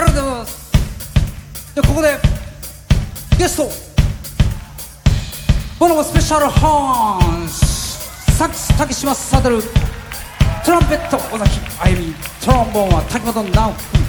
ありがとうございます。じゃあここでゲスト。ボノボスペシャルホーンサックス竹島サドル。トランペット尾崎あゆみ。トロンボーンは滝本直樹。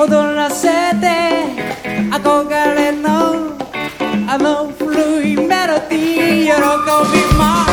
踊らせて憧れのあの古いメロディー喜びます。